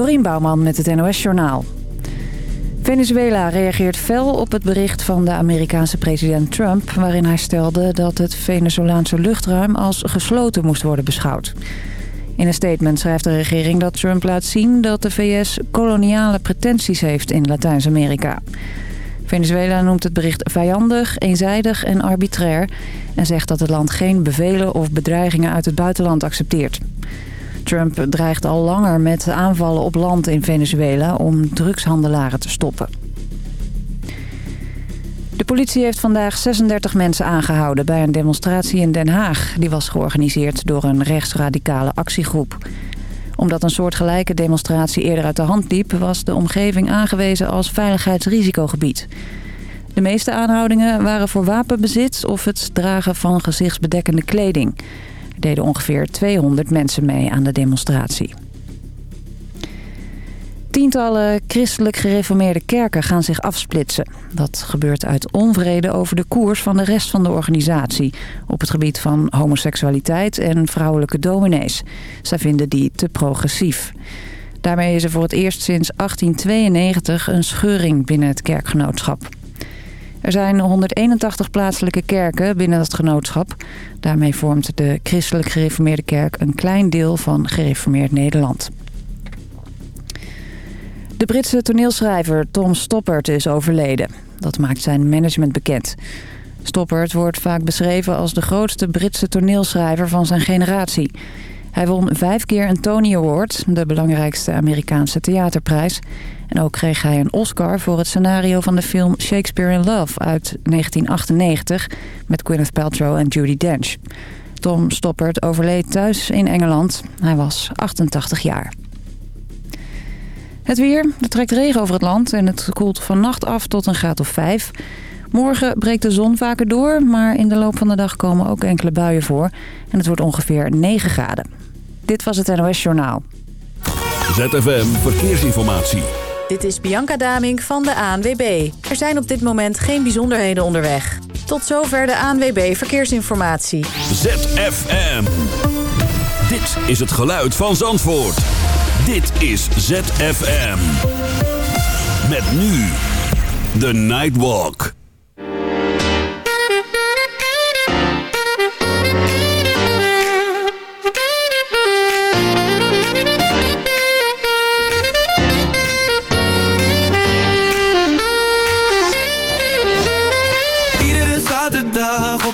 Dorien Bouwman met het NOS Journaal. Venezuela reageert fel op het bericht van de Amerikaanse president Trump... waarin hij stelde dat het Venezolaanse luchtruim als gesloten moest worden beschouwd. In een statement schrijft de regering dat Trump laat zien dat de VS koloniale pretenties heeft in Latijns-Amerika. Venezuela noemt het bericht vijandig, eenzijdig en arbitrair... en zegt dat het land geen bevelen of bedreigingen uit het buitenland accepteert. Trump dreigt al langer met aanvallen op land in Venezuela om drugshandelaren te stoppen. De politie heeft vandaag 36 mensen aangehouden bij een demonstratie in Den Haag. Die was georganiseerd door een rechtsradicale actiegroep. Omdat een soortgelijke demonstratie eerder uit de hand liep... was de omgeving aangewezen als veiligheidsrisicogebied. De meeste aanhoudingen waren voor wapenbezit of het dragen van gezichtsbedekkende kleding. Deden ongeveer 200 mensen mee aan de demonstratie. Tientallen christelijk gereformeerde kerken gaan zich afsplitsen. Dat gebeurt uit onvrede over de koers van de rest van de organisatie... op het gebied van homoseksualiteit en vrouwelijke dominees. Zij vinden die te progressief. Daarmee is er voor het eerst sinds 1892 een scheuring binnen het kerkgenootschap. Er zijn 181 plaatselijke kerken binnen het genootschap. Daarmee vormt de christelijk gereformeerde kerk een klein deel van gereformeerd Nederland. De Britse toneelschrijver Tom Stoppard is overleden. Dat maakt zijn management bekend. Stoppard wordt vaak beschreven als de grootste Britse toneelschrijver van zijn generatie. Hij won vijf keer een Tony Award, de belangrijkste Amerikaanse theaterprijs. En ook kreeg hij een Oscar voor het scenario van de film Shakespeare in Love uit 1998... met Gwyneth Paltrow en Judi Dench. Tom Stoppard overleed thuis in Engeland. Hij was 88 jaar. Het weer. Er trekt regen over het land en het koelt vannacht af tot een graad of 5. Morgen breekt de zon vaker door, maar in de loop van de dag komen ook enkele buien voor. En het wordt ongeveer 9 graden. Dit was het NOS Journaal. ZFM Verkeersinformatie. Dit is Bianca Damink van de ANWB. Er zijn op dit moment geen bijzonderheden onderweg. Tot zover de ANWB Verkeersinformatie. ZFM. Dit is het geluid van Zandvoort. Dit is ZFM. Met nu de Nightwalk.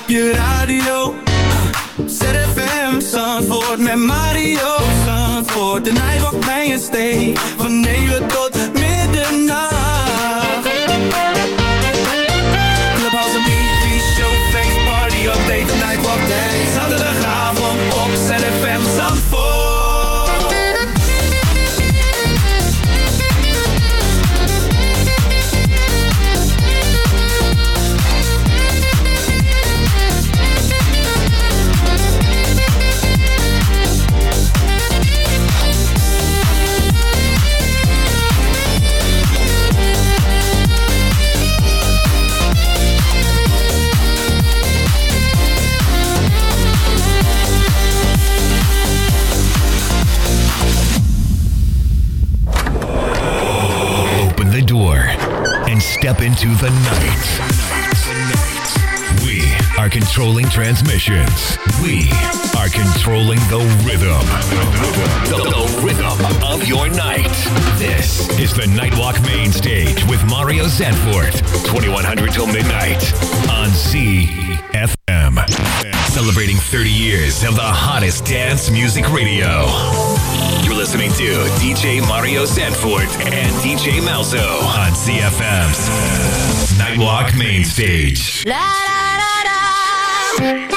Op je radio. ZFM Zandvoort met Mario Zandvoort. De Nightwalk bij je stay. Van 9 tot step into the night. We are controlling transmissions. We are controlling the rhythm. The, the rhythm of your night. This is the Nightwalk Main Stage with Mario Zanfort. 2100 till midnight on CFM. Celebrating 30 years of the hottest dance music radio. Listening to DJ Mario Sanford and DJ Malzo on CFM's Nightwalk Main Stage. Zandvoort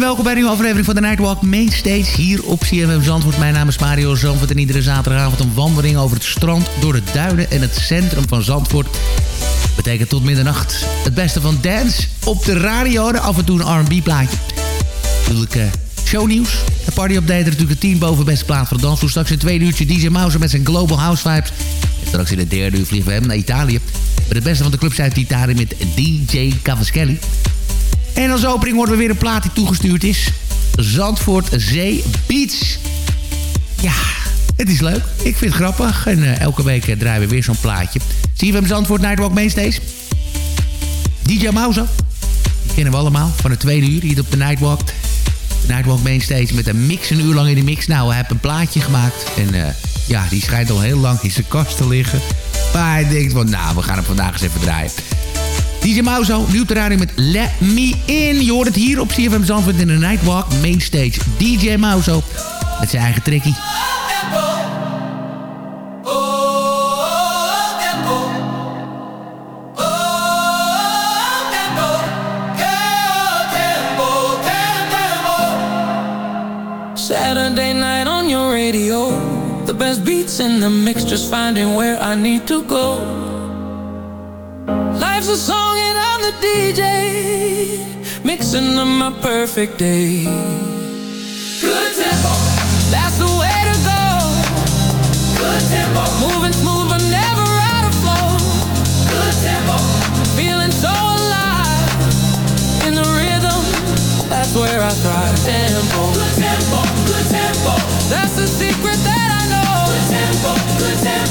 welkom bij een nieuwe aflevering van de Nightwalk Mainstage hier op CMM Zandvoort. Mijn naam is Mario Zandvoort en iedere zaterdagavond een wandeling over het strand, door de duinen en het centrum van Zandvoort. Betekent tot middernacht het beste van dance op de radio af en toe een R&B plaatje. Natuurlijk uh, shownieuws, de party update natuurlijk de 10 boven beste plaat van de. Straks in het tweede uurtje DJ Mouse met zijn Global House Vibes. En straks in het derde uur vliegen we hem naar Italië. Met het beste van de clubs uit Italië met DJ Cavaschelli. En als opening worden we weer een plaat die toegestuurd is. Zandvoort Zee Beach. Ja, het is leuk. Ik vind het grappig. En uh, elke week uh, draaien we weer zo'n plaatje. Zie je hem Zandvoort Nightwalk Mainstays? DJ Mauzo. Die kennen we allemaal van het tweede uur hier op de Nightwalk. De Nightwalk Mainstays met een mix, een uur lang in de mix. Nou, hij heeft een plaatje gemaakt. En uh, ja, die schijnt al heel lang in zijn kast te liggen. Maar hij denkt van, nou, we gaan hem vandaag eens even draaien. DJ Mauzo, nieuw terrein met Let Me In. Je hoort het hier op CFM Zandvoort in de Nightwalk Mainstage. DJ Mauzo met zijn eigen trickie. Saturday night on your radio The best beats in the mix Just finding where I need to go Life's a the DJ Mixing up my perfect day. Good tempo. That's the way to go. Good tempo. Moving smooth but never out of flow. Good tempo. Feeling so alive. In the rhythm That's where I thrive. Tempo. Good tempo. Good tempo. That's the secret that I know. Good tempo. Good tempo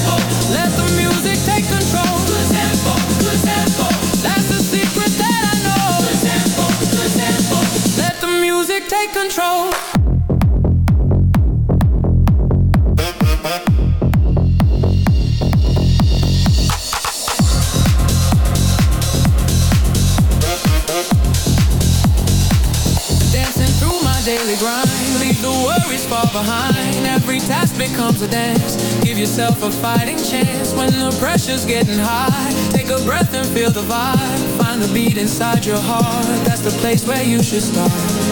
a dance. Give yourself a fighting chance When the pressure's getting high. Take a breath and feel the vibe. Find the beat inside your heart. That's the place where you should start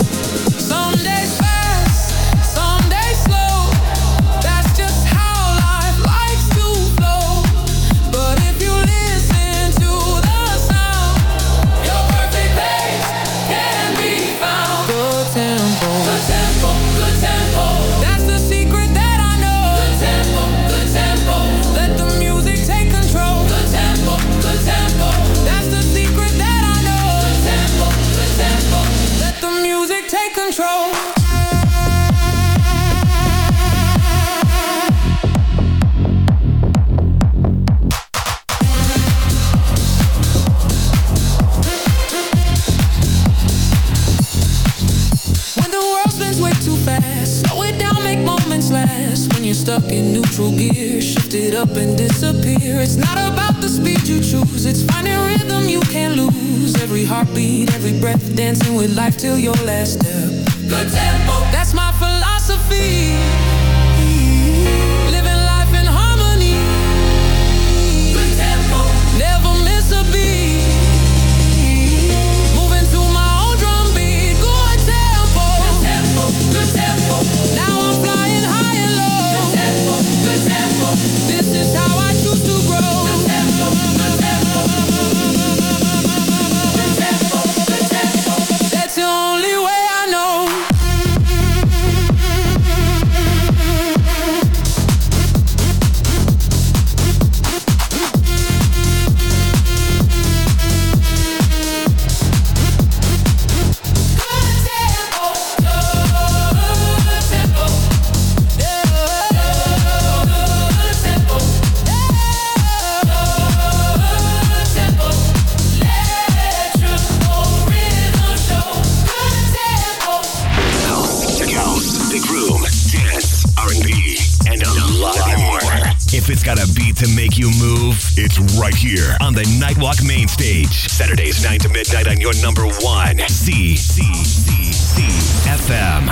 to beat to make you move? It's right here on the Nightwalk Main Stage. Saturdays 9 to midnight on your number one. C C C C FM.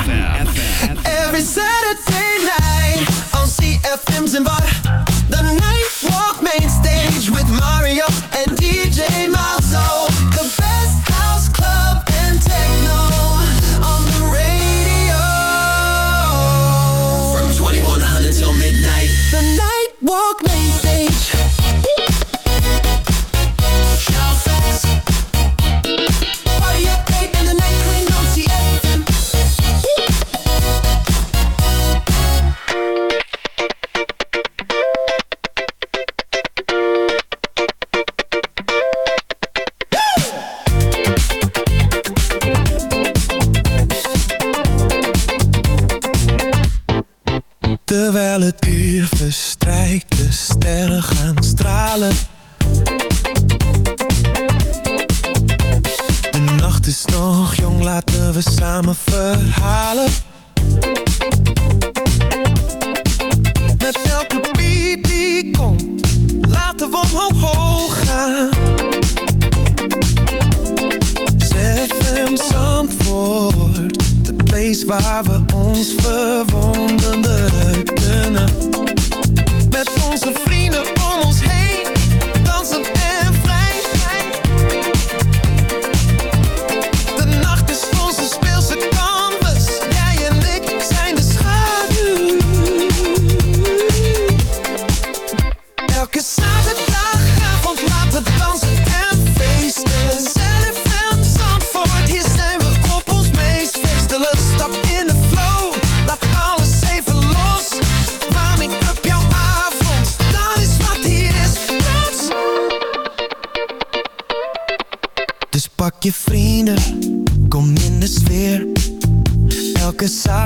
Every Saturday night on CFM's and Bar. The Nightwalk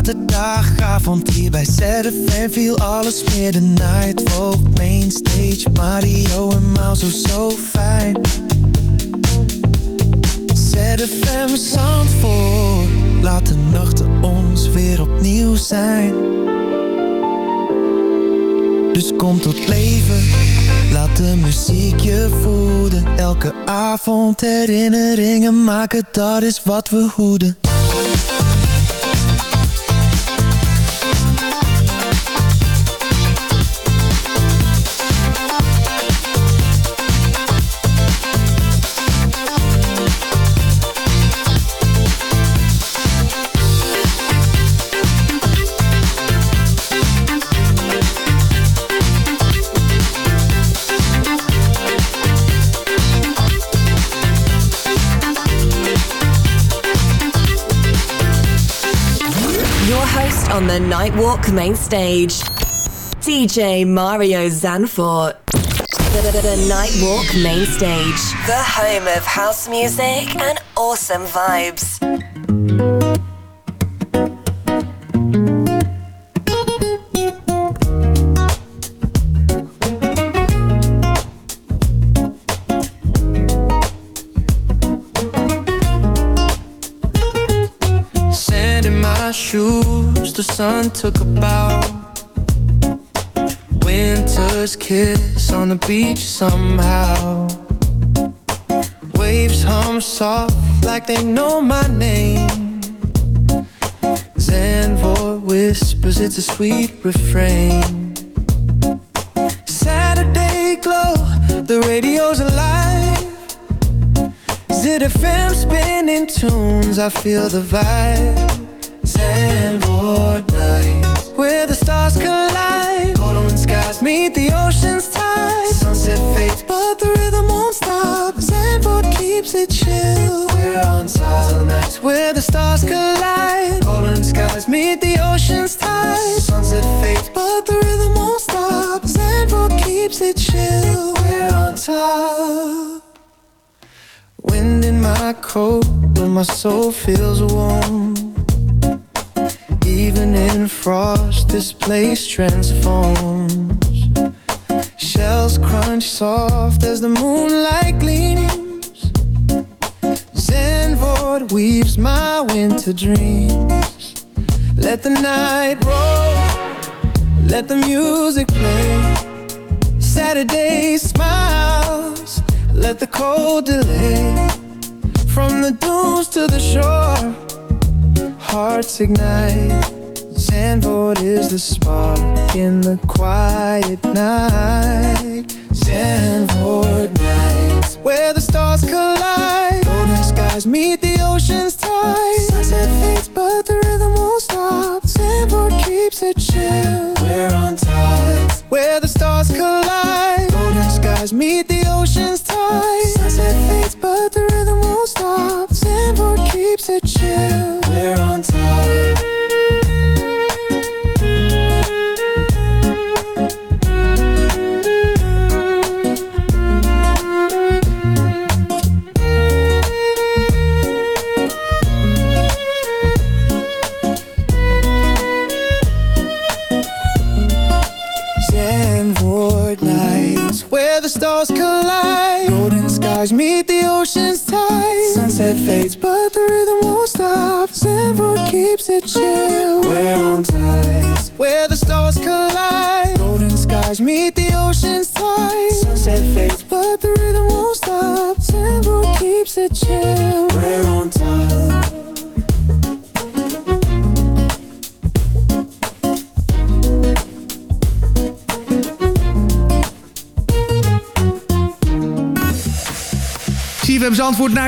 zaterdagavond hier bij ZFM viel alles meer de night. Walk main stage, Mario en Mouse, oh zo fijn. ZFM Zandvoort, laat de nachten ons weer opnieuw zijn. Dus kom tot leven, laat de muziek je voeden. Elke avond herinneringen maken, dat is wat we hoeden Nightwalk main stage, DJ Mario Zanfort. The, the, the Nightwalk main stage, the home of house music and awesome vibes. My shoes, the sun took a bow. Winter's kiss on the beach somehow. Waves hum soft like they know my name. Zenvor whispers, it's a sweet refrain. Saturday glow, the radio's alive. ZFM spinning tunes, I feel the vibe. Where the stars collide. Golden skies meet the ocean's tide. Sunset fades, but the rhythm won't stop. Keeps it chill. We're on top. Where the stars collide. Golden skies meet the ocean's tide. Sunset fades, but the rhythm won't stop. Keeps it chill. We're on top. Wind in my coat, but my soul feels warm. Even in frost, this place transforms. Shells crunch soft as the moonlight gleams. Zenvord weaves my winter dreams. Let the night roll, let the music play. Saturday smiles, let the cold delay. From the dunes to the shore, hearts ignite. Zandvoort is the spark in the quiet night. Zandvoort nights, where the stars collide. Golden skies meet the ocean's tide. Sunset fades, but the rhythm won't stop. Zandvoort keeps it chill. We're on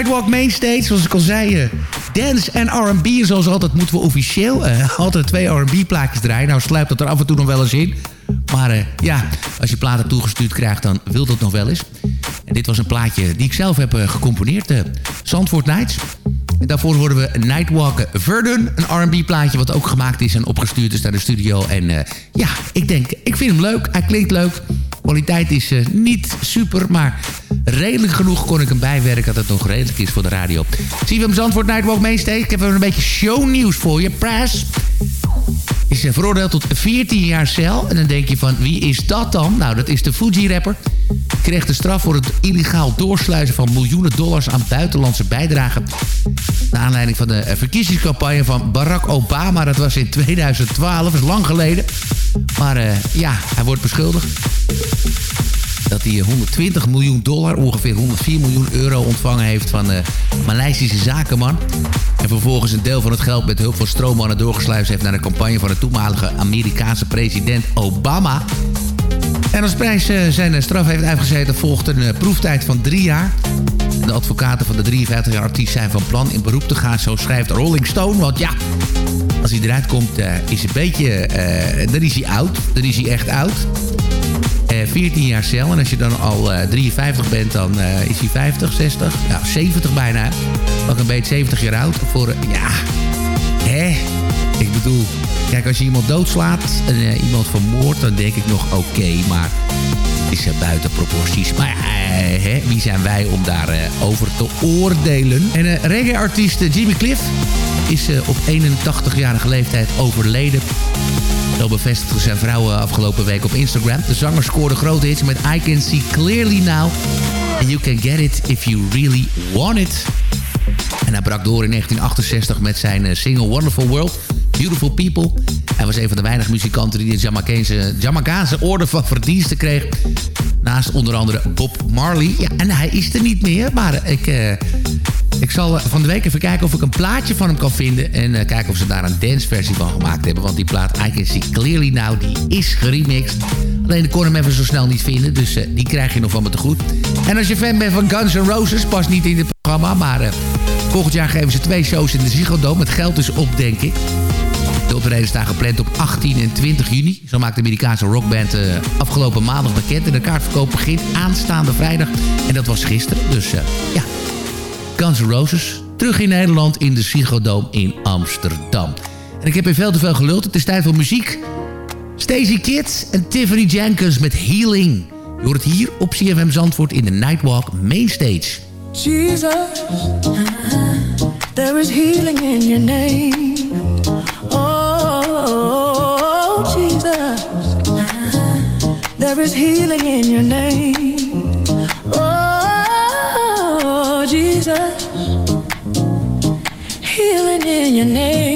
Nightwalk Mainstage. Zoals ik al zei, eh, dance en R&B. Zoals altijd moeten we officieel eh, altijd twee R&B plaatjes draaien. Nou sluipt dat er af en toe nog wel eens in. Maar eh, ja, als je platen toegestuurd krijgt, dan wil dat nog wel eens. En dit was een plaatje die ik zelf heb gecomponeerd. Zandvoort Nights. En daarvoor horen we Nightwalk Verdun. Een R&B plaatje wat ook gemaakt is en opgestuurd is naar de studio. En ja, ik denk, ik vind hem leuk. Hij klinkt leuk. Kwaliteit is niet super, maar redelijk genoeg kon ik hem bijwerken... dat het nog redelijk is voor de radio. Zie je hem Zandvoort Nightwalk Mainstage? Ik heb een beetje shownieuws voor je. Press is eh, veroordeeld tot 14 jaar cel. En dan denk je van, wie is dat dan? Nou, dat is de Fuji-rapper. Kreeg de straf voor het illegaal doorsluizen van miljoenen dollars aan buitenlandse bijdragen. Naar aanleiding van de eh, verkiezingscampagne van Barack Obama. Dat was in 2012, dat is lang geleden. Maar eh, ja, hij wordt beschuldigd dat hij 120 miljoen dollar, ongeveer 104 miljoen euro ontvangen heeft van de Maleisische zakenman. En vervolgens een deel van het geld met hulp van stroommannen doorgesluist heeft naar de campagne van de toenmalige Amerikaanse president Obama. En als prijs eh, zijn straf heeft uitgezeten volgt een eh, proeftijd van drie jaar. De advocaten van de 53 jaar artiest zijn van plan in beroep te gaan, zo schrijft Rolling Stone. Want ja, als hij eruit komt, uh, is een beetje... Dan is hij oud. Dan is hij echt oud. Uh, 14 jaar cel. En als je dan al 53 bent, dan is hij 50, 60, ja, 70 bijna. Ook een beetje 70 jaar oud. Voor, ja, hè? Kijk, als je iemand doodslaat en iemand vermoordt, dan denk ik nog oké, maar is buiten proporties. Maar hè, wie zijn wij om daarover over te oordelen? En reggae-artiest Jimmy Cliff is op 81-jarige leeftijd overleden. Zo bevestigde zijn vrouw afgelopen week op Instagram. De zanger scoorde grote hits met I Can See Clearly Now. And You Can Get It If You Really Want It. En hij brak door in 1968 met zijn single Wonderful World. Beautiful People. Hij was een van de weinige muzikanten die de Jamaicaanse, Jamaicaanse orde van verdiensten kreeg. Naast onder andere Bob Marley. Ja, en hij is er niet meer, maar ik... Uh, ik zal van de week even kijken of ik een plaatje van hem kan vinden. En uh, kijken of ze daar een danceversie van gemaakt hebben. Want die plaat I Can See Clearly Now, die is geremixed. Alleen ik kon hem even zo snel niet vinden. Dus die krijg je nog van me te goed. En als je fan bent van Guns N' Roses, past niet in het programma. Maar volgend jaar geven ze twee shows in de Ziggo Dome. Het geld is op, denk ik. De optreden staan gepland op 18 en 20 juni. Zo maakt de Amerikaanse rockband uh, afgelopen maandag bekend. En de kaartverkoop begint aanstaande vrijdag. En dat was gisteren. Dus uh, ja, Guns N' Roses. Terug in Nederland in de Ziggo Dome in Amsterdam. En ik heb hier veel te veel geluld. Het is tijd voor muziek. Stacey Kids en Tiffany Jenkins met Healing. Je hoort het hier op CFM Zandvoort in de Nightwalk Mainstage. Jesus, there is healing in your name. Oh, Jesus, there is healing in your name. Oh, Jesus, healing in your name.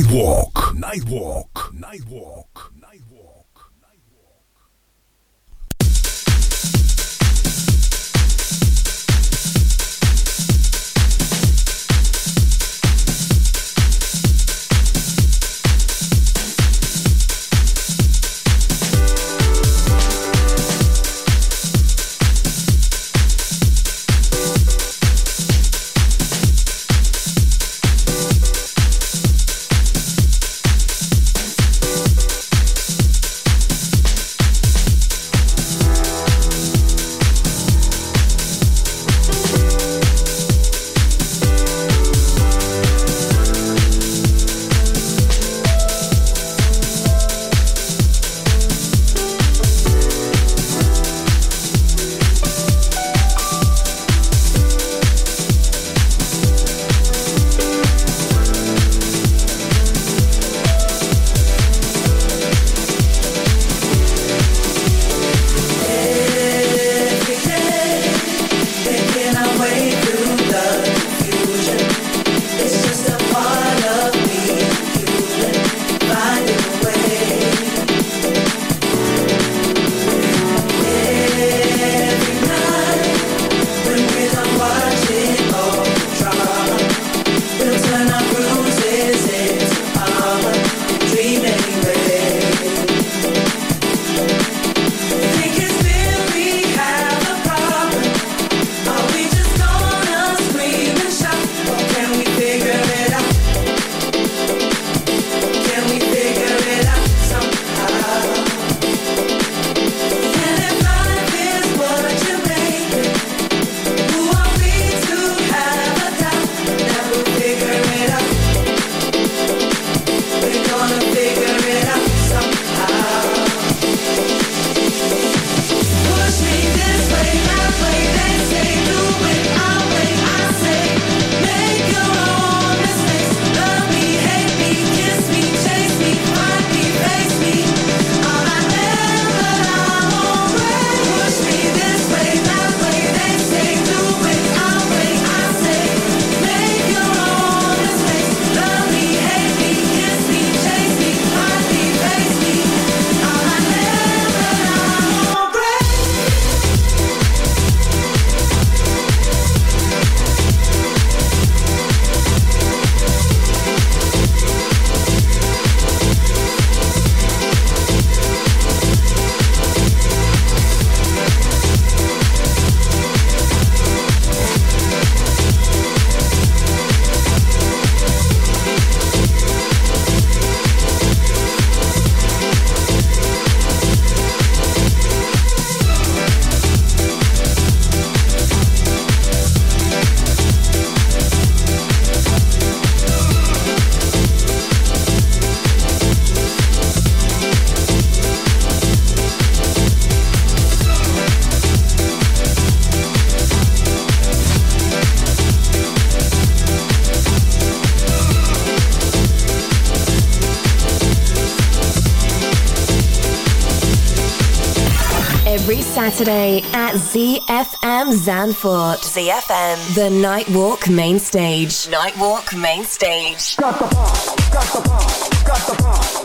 sidewalk. Saturday at ZFM Zanfort. ZFM. The Nightwalk Main Stage. Nightwalk Main Stage. Got the got the got the.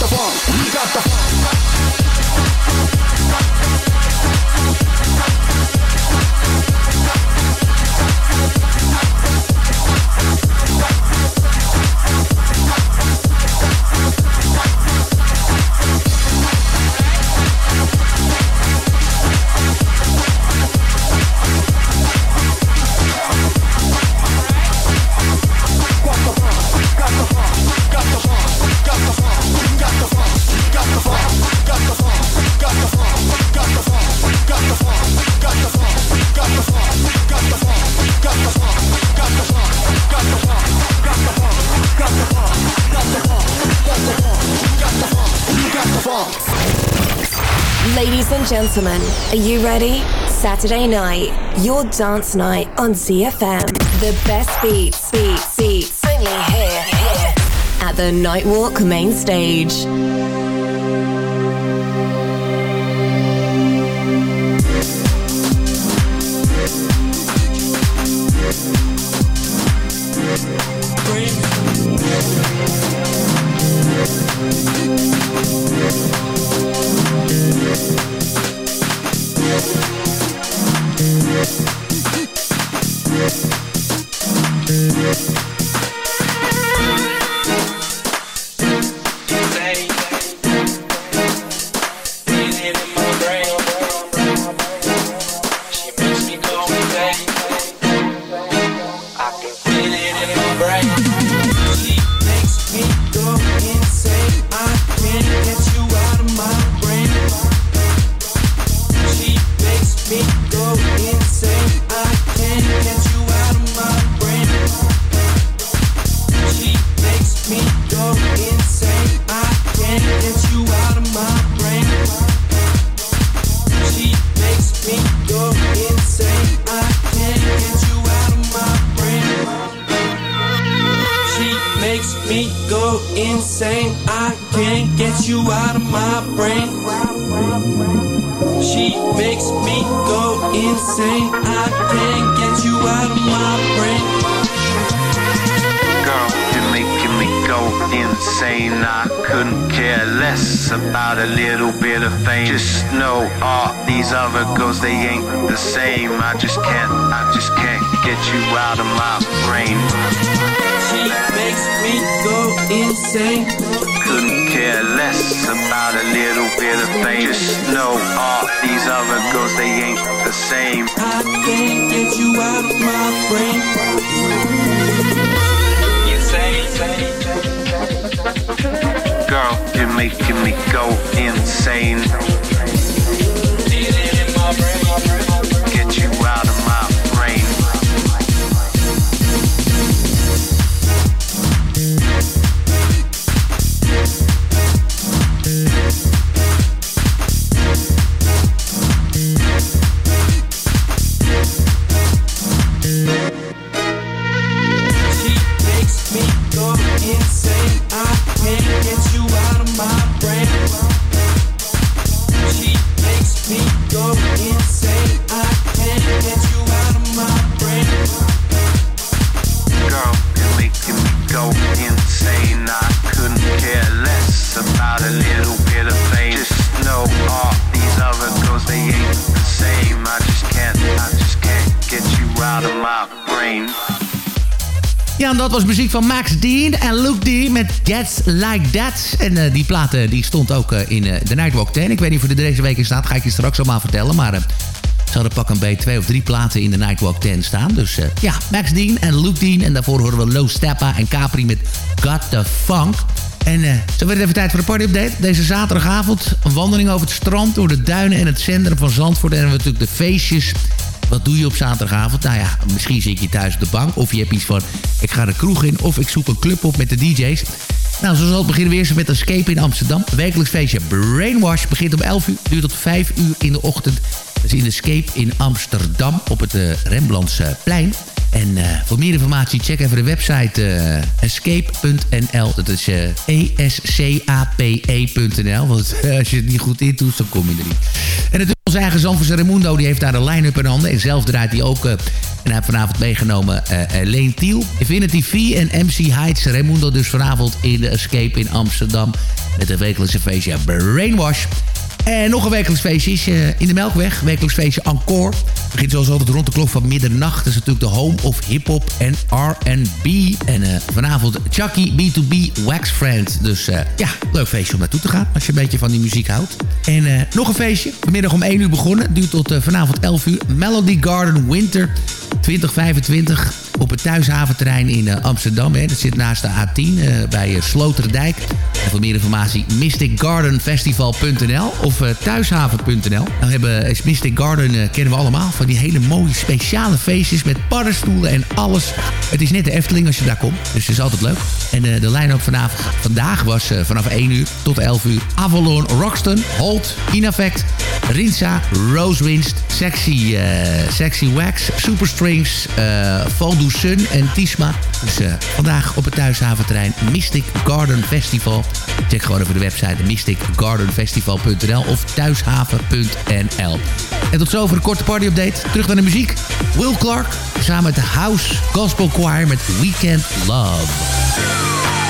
got the funk, we got the funk. Gentlemen, are you ready? Saturday night, your dance night on ZFM. The best beats, beats, beats, only here, here at the Nightwalk main stage. couldn't care less about a little bit of fame. Just know all these other girls, they ain't the same. I just can't, I just can't get you out of my brain. She makes me go insane. Couldn't care less about a little bit of fame. Just know all these other girls, they ain't the same. I can't get you out of my brain. Insane, insane, insane, say, say girl, you're making me go insane. Was muziek van Max Dean en Luke D met Gets Like That. En uh, die plaat die stond ook uh, in de Nightwalk 10. Ik weet niet of er deze week in staat, ga ik je straks allemaal vertellen. Maar ze hadden pak een beetje twee of drie platen in de Nightwalk 10 staan. Dus ja, Max Dean en Luke Dean. En daarvoor horen we Low Steppa en Capri met Got The Funk. En zo werd het even tijd voor de party-update. Deze zaterdagavond een wandeling over het strand... door de duinen en het centrum van Zandvoort. En hebben we natuurlijk de feestjes wat doe je op zaterdagavond? Nou ja, misschien zit je thuis op de bank. Of je hebt iets van, ik ga de kroeg in. Of ik zoek een club op met de DJ's. Nou, zoals altijd beginnen we eerst met Escape in Amsterdam. Wekelijks feestje Brainwash begint om 11 uur, duurt tot 5 uur in de ochtend. Dat is in Escape in Amsterdam op het uh, Rembrandtsplein. En uh, voor meer informatie check even de website uh, escape.nl. Dat is E-S-C-A-P-E.nl. Want als je het niet goed intoest, dan kom je er niet. En natuurlijk onze eigen Zandvoortse Raimundo, die heeft daar de line-up in handen. En zelf draait hij ook... en hij heeft vanavond meegenomen Leen Tiel, Infinity V en MC Heights. Raimundo dus vanavond in de Escape in Amsterdam. Met een wekelijkse feestje Brainwash. En nog een wekelijks feestje is uh, in de Melkweg. Wekelijks feestje Encore. Begint zoals altijd rond de klok van middernacht. Dat is natuurlijk de home of hip-hop en RB. En uh, vanavond Chucky B2B Wax Friend. Dus uh, ja, leuk feestje om naartoe te gaan. Als je een beetje van die muziek houdt. En nog een feestje. Vanmiddag om 1 uur begonnen. Duurt tot vanavond 11 uur. Melody Garden Winter 2025 op het thuishaventerrein in uh, Amsterdam. Hè. Dat zit naast de A10 uh, bij uh, Sloterdijk. En voor meer informatie mysticgardenfestival.nl of thuishaven.nl. Nou hebben is Mystic Garden kennen we allemaal van die hele mooie speciale feestjes met paddenstoelen en alles. Het is net de Efteling als je daar komt, dus het is altijd leuk. En de line-up vanavond, vandaag was vanaf 1 uur tot 11 uur Avalon, Roxton, Holt, Ineffect, Rinsa, Rose Sexy, Sexy Wax, Superstrings, uh, Valdo Sun en Tisma. Dus uh, vandaag op het thuishaventerrein Mystic Garden Festival. Check gewoon even de website mysticgardenfestival.nl of thuishaven.nl. En tot zover een korte party-update. Terug naar de muziek. Will Clark samen met de House Gospel Choir met Weekend Love.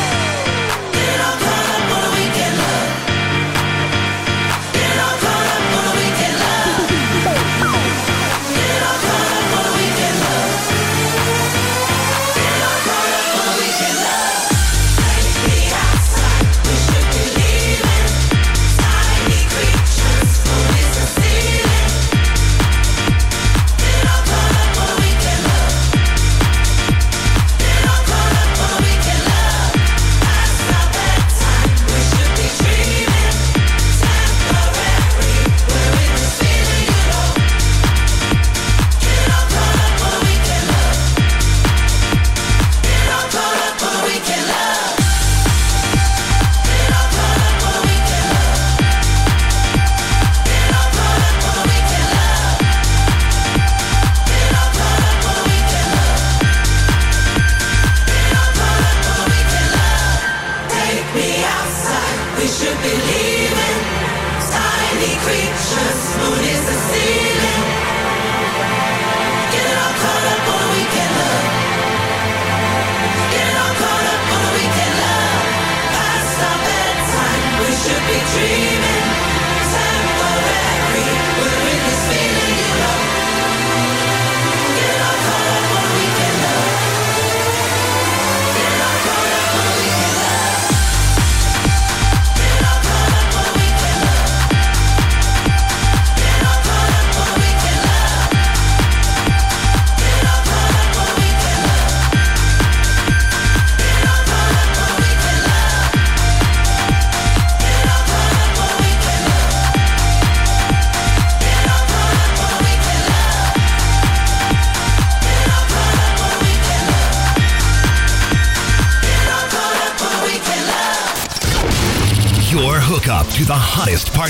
To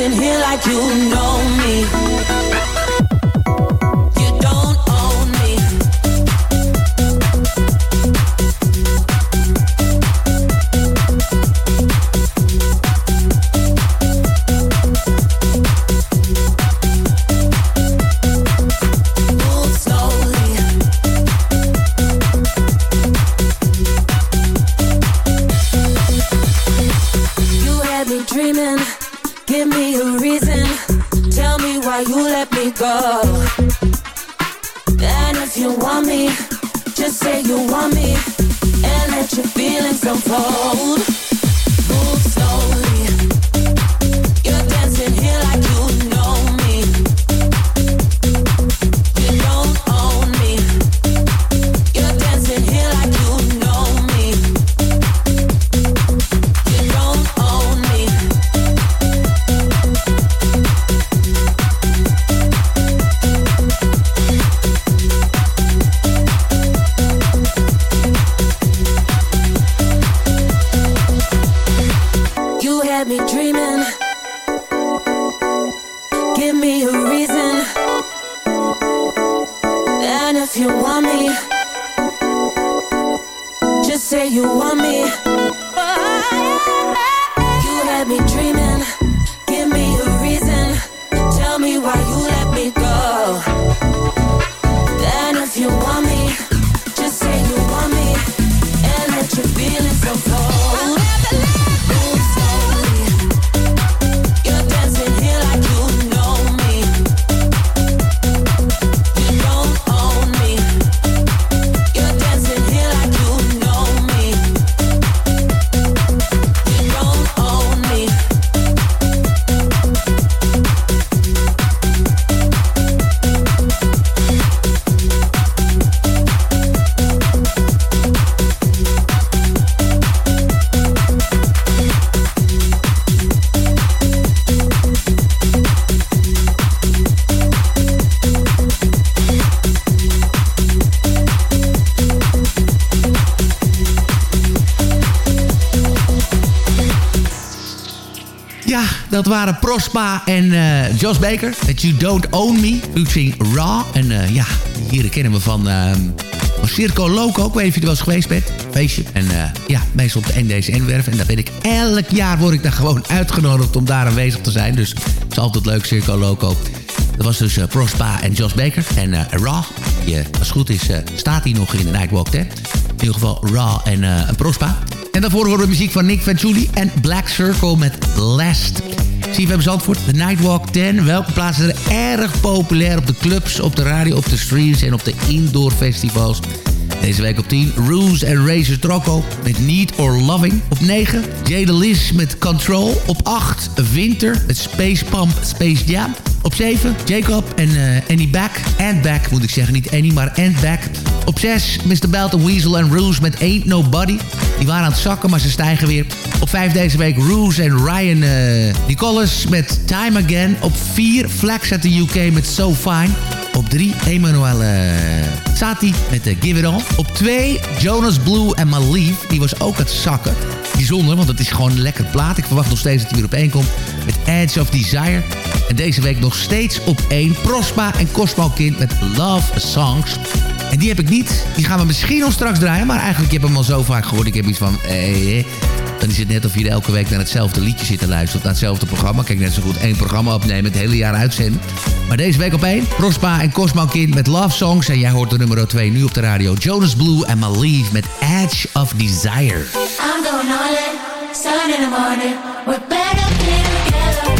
dancing here like you know me. Dat waren Prospa en eh Josh Baker. That You Don't Own Me. Featuring Raw. En eh, ja, hier kennen we van, eh, van Circo Loco. Ik weet niet of je er wel eens geweest bent. Feestje. En eh, ja, meestal op de NDCN-werf. En daar ben ik elk jaar word ik daar gewoon uitgenodigd om daar aanwezig te zijn. Dus het is altijd leuk, Circo Loco. Dat was dus Prospa en Josh Baker. En eh, Raw, die, als het goed is, staat hij nog in de Nightwalk 10. In ieder geval Raw en, en Prospa. En daarvoor horen we muziek van Nick Venturi en Black Circle met Last. CFM Zandvoort, de Nightwalk 10. Welke plaatsen zijn er erg populair op de clubs, op de radio, op de streams en op de indoor festivals? Deze week op 10, Ruse en Razor Trocco met Need or Loving. Op 9, Jada Liz met Control. Op 8, Winter met Space Pump Space Jam. Op 7, Jacob en eh, Annie Back. And Back moet ik zeggen, niet Annie, maar And Back. Op 6, Mr. Belton Weasel en Ruse met Ain't Nobody. Die waren aan het zakken, maar ze stijgen weer. Op 5 deze week, Ruse en Ryan eh Nicholas met Time Again. Op 4, Flex at the UK met So Fine. Op 3, Emmanuel Sati met Give It On. Op 2, Jonas Blue en Malief. Die was ook het zakken. Bijzonder, want het is gewoon lekker plaat. Ik verwacht nog steeds dat hij weer op 1 komt. Edge of Desire. En deze week nog steeds op 1. Prospa en Cosmo Kind met Love Songs. En die heb ik niet. Die gaan we misschien nog straks draaien. Maar eigenlijk heb ik hem al zo vaak gehoord. Ik heb iets van... Eh, eh, dan is het net of je elke week naar hetzelfde liedje zit te luisteren. Naar hetzelfde programma. Kijk, net zo goed één programma opnemen. Het hele jaar uitzenden. Maar deze week op één. Prospa en Cosmo Kind met Love Songs. En jij hoort de nummer 2 nu op de radio. Jonas Blue en Malieve met Edge of Desire. I'm going all in, sun in the morning. We're better together.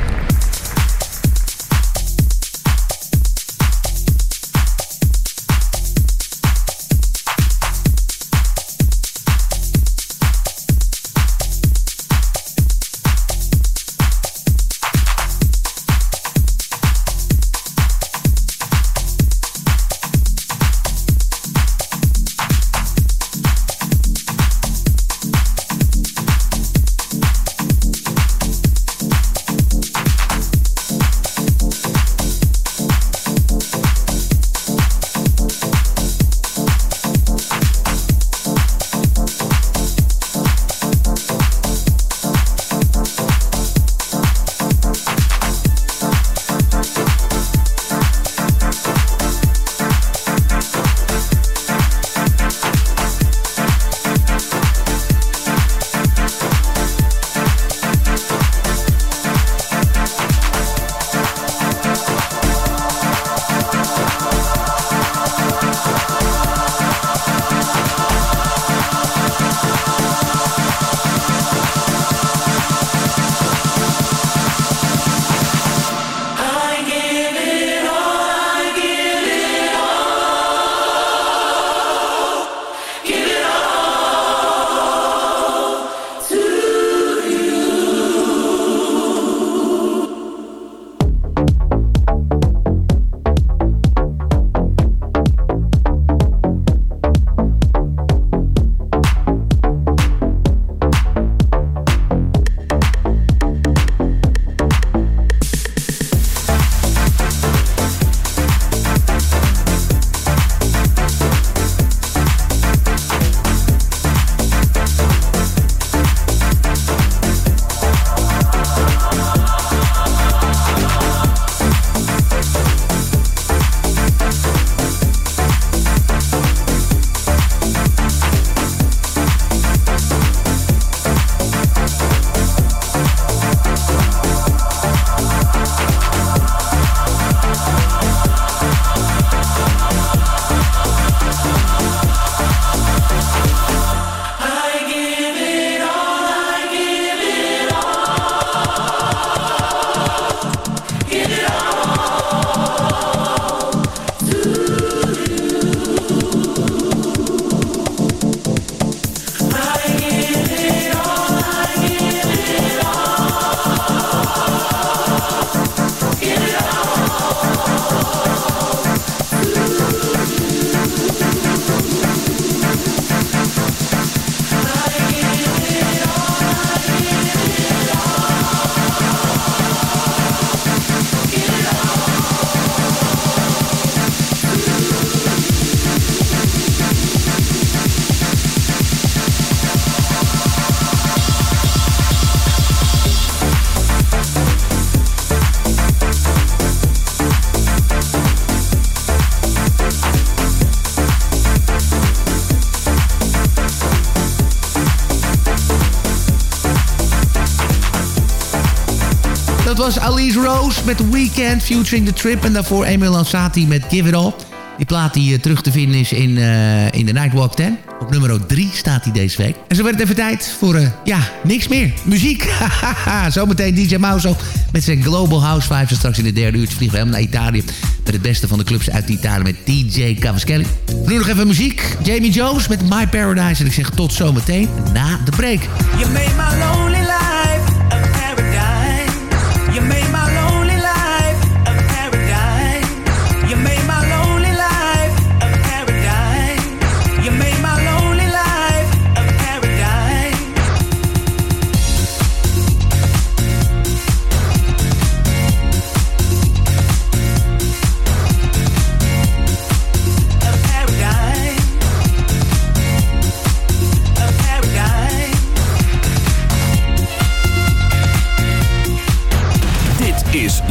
Alice Rose met Weekend featuring The Trip. En daarvoor Emil Ansati met Give It All. Die plaat die uh, terug te vinden is in, uh, in de Nightwalk 10. Op nummer 3 staat hij deze week. En zo werd het even tijd voor, uh, ja, niks meer. Muziek. Zometeen DJ Mauso met zijn Global House Vibes. Straks in de derde uur vliegen we helemaal naar Italië. Met het beste van de clubs uit Italië met DJ Cavaschelli. Doen nog even muziek. Jamie Jones met My Paradise. En ik zeg tot zometeen na de break. You made my